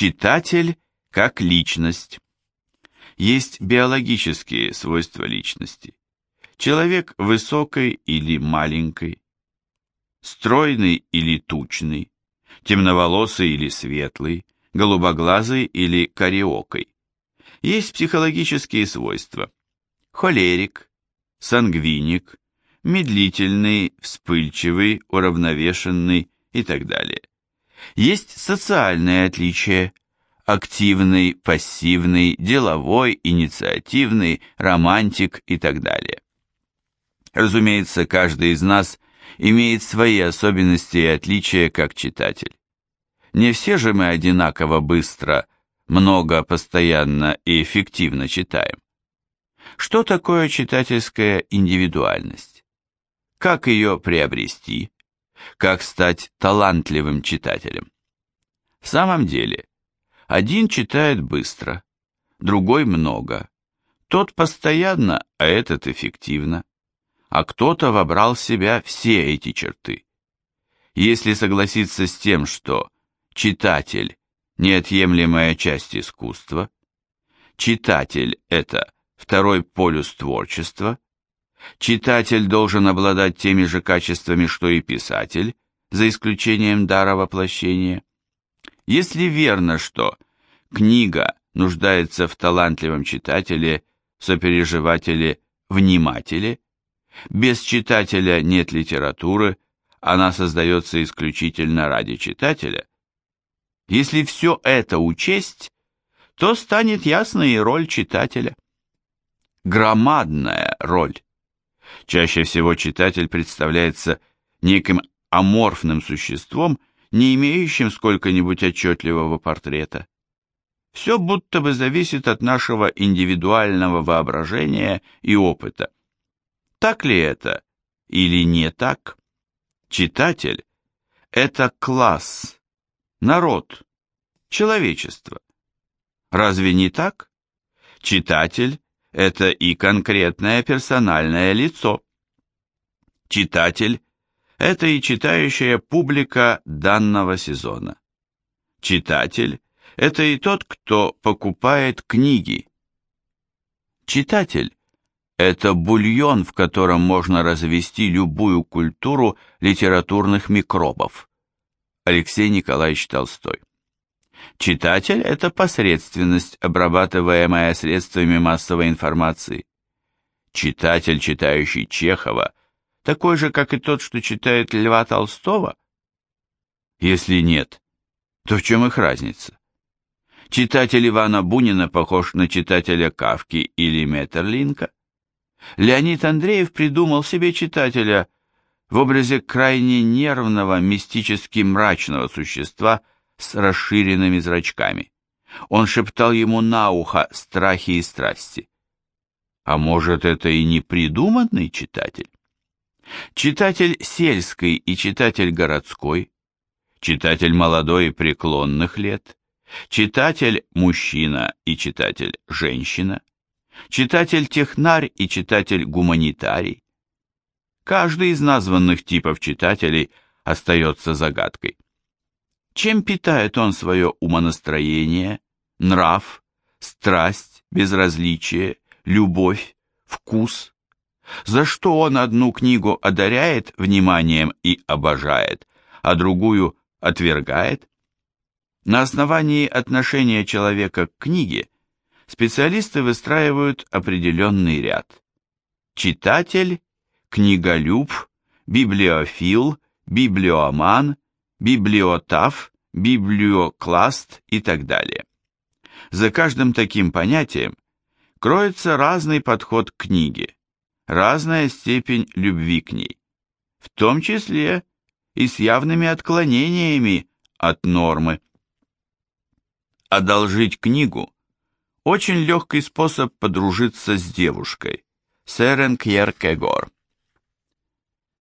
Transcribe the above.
Читатель как личность. Есть биологические свойства личности. Человек высокий или маленький, стройный или тучный, темноволосый или светлый, голубоглазый или кариокой. Есть психологические свойства. Холерик, сангвиник, медлительный, вспыльчивый, уравновешенный и так далее. Есть социальные отличия. Активный, пассивный, деловой, инициативный, романтик и так далее. Разумеется, каждый из нас имеет свои особенности и отличия как читатель. Не все же мы одинаково быстро, много, постоянно и эффективно читаем. Что такое читательская индивидуальность? Как ее приобрести? Как стать талантливым читателем? В самом деле, один читает быстро, другой много. Тот постоянно, а этот эффективно. А кто-то вобрал в себя все эти черты. Если согласиться с тем, что читатель – неотъемлемая часть искусства, читатель – это второй полюс творчества, читатель должен обладать теми же качествами, что и писатель, за исключением дара воплощения. Если верно, что книга нуждается в талантливом читателе, сопереживателе, внимателе, без читателя нет литературы, она создается исключительно ради читателя, если все это учесть, то станет ясна и роль читателя. Громадная роль. Чаще всего читатель представляется неким аморфным существом, не имеющим сколько-нибудь отчетливого портрета. Все будто бы зависит от нашего индивидуального воображения и опыта. Так ли это или не так? Читатель – это класс, народ, человечество. Разве не так? Читатель – это и конкретное персональное лицо. Читатель – это и читающая публика данного сезона. Читатель – это и тот, кто покупает книги. Читатель – это бульон, в котором можно развести любую культуру литературных микробов. Алексей Николаевич Толстой. Читатель – это посредственность, обрабатываемая средствами массовой информации. Читатель, читающий Чехова, такой же, как и тот, что читает Льва Толстого? Если нет, то в чем их разница? Читатель Ивана Бунина похож на читателя Кавки или Метерлинка? Леонид Андреев придумал себе читателя – в образе крайне нервного, мистически мрачного существа с расширенными зрачками. Он шептал ему на ухо страхи и страсти. А может, это и не придуманный читатель? Читатель сельский и читатель городской, читатель молодой и преклонных лет, читатель мужчина и читатель женщина, читатель технарь и читатель гуманитарий, Каждый из названных типов читателей остается загадкой. Чем питает он свое умонастроение, нрав, страсть, безразличие, любовь, вкус? За что он одну книгу одаряет вниманием и обожает, а другую отвергает? На основании отношения человека к книге специалисты выстраивают определенный ряд. Читатель книголюб, библиофил, библиоман, библиотаф, библиокласт и так далее. За каждым таким понятием кроется разный подход к книге, разная степень любви к ней, в том числе и с явными отклонениями от нормы. Одолжить книгу – очень легкий способ подружиться с девушкой. Серен Кьеркегор